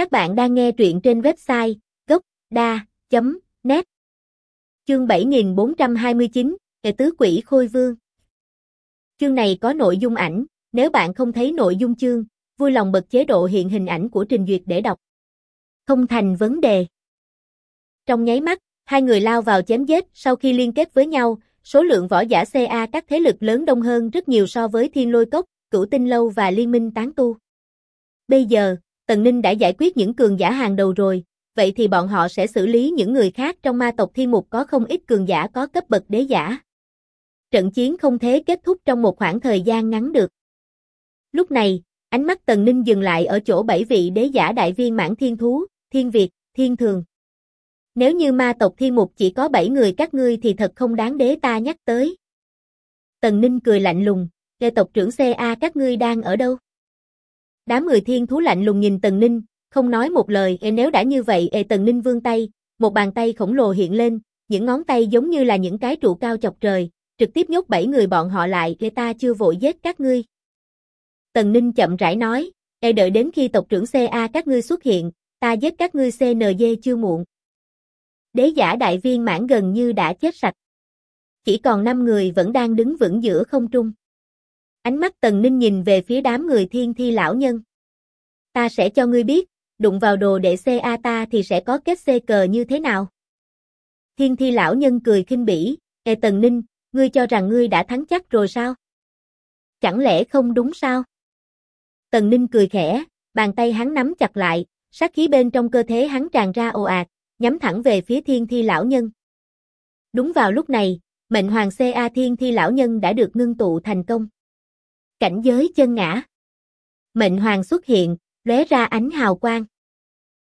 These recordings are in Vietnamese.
Các bạn đang nghe truyện trên website gocda.net Chương 7429, Kẻ tứ quỷ khôi vương Chương này có nội dung ảnh, nếu bạn không thấy nội dung chương, vui lòng bật chế độ hiện hình ảnh của trình duyệt để đọc. Không thành vấn đề. Trong nháy mắt, hai người lao vào chém giết sau khi liên kết với nhau, số lượng võ giả CA các thế lực lớn đông hơn rất nhiều so với Thiên Lôi Cốc, Cửu Tinh Lâu và Liên minh Tán Tu. Bây giờ, Tần Ninh đã giải quyết những cường giả hàng đầu rồi, vậy thì bọn họ sẽ xử lý những người khác trong ma tộc thiên mục có không ít cường giả có cấp bậc đế giả. Trận chiến không thể kết thúc trong một khoảng thời gian ngắn được. Lúc này, ánh mắt Tần Ninh dừng lại ở chỗ bảy vị đế giả đại viên mãn thiên thú, thiên việt, thiên thường. Nếu như ma tộc thiên mục chỉ có bảy người các ngươi thì thật không đáng đế ta nhắc tới. Tần Ninh cười lạnh lùng, kê tộc trưởng CA các ngươi đang ở đâu? Đám người thiên thú lạnh lùng nhìn Tần Ninh, không nói một lời, e nếu đã như vậy, e Tần Ninh vươn tay, một bàn tay khổng lồ hiện lên, những ngón tay giống như là những cái trụ cao chọc trời, trực tiếp nhốt bảy người bọn họ lại, e ta chưa vội giết các ngươi. Tần Ninh chậm rãi nói, e đợi đến khi tộc trưởng CA các ngươi xuất hiện, ta giết các ngươi CNG chưa muộn. Đế giả đại viên mãn gần như đã chết sạch. Chỉ còn 5 người vẫn đang đứng vững giữa không trung. Ánh mắt Tần Ninh nhìn về phía đám người thiên thi lão nhân. Ta sẽ cho ngươi biết, đụng vào đồ đệ CA ta thì sẽ có kết xê cờ như thế nào. Thiên thi lão nhân cười khinh bỉ, Ê Tần Ninh, ngươi cho rằng ngươi đã thắng chắc rồi sao? Chẳng lẽ không đúng sao? Tần Ninh cười khẽ, bàn tay hắn nắm chặt lại, sát khí bên trong cơ thể hắn tràn ra ồ ạt, nhắm thẳng về phía thiên thi lão nhân. Đúng vào lúc này, mệnh hoàng CA thiên thi lão nhân đã được ngưng tụ thành công. Cảnh giới chân ngã. Mệnh hoàng xuất hiện, lóe ra ánh hào quang.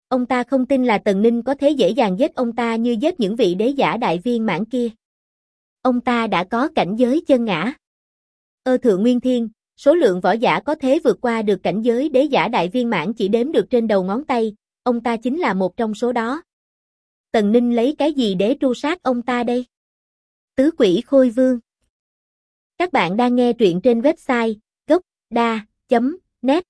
Ông ta không tin là Tần Ninh có thể dễ dàng giết ông ta như giết những vị đế giả đại viên mãn kia. Ông ta đã có cảnh giới chân ngã. Ơ thượng nguyên thiên, số lượng võ giả có thế vượt qua được cảnh giới đế giả đại viên mãn chỉ đếm được trên đầu ngón tay, ông ta chính là một trong số đó. Tần Ninh lấy cái gì để tru sát ông ta đây? Tứ quỷ khôi vương. Các bạn đang nghe truyện trên website gocda.net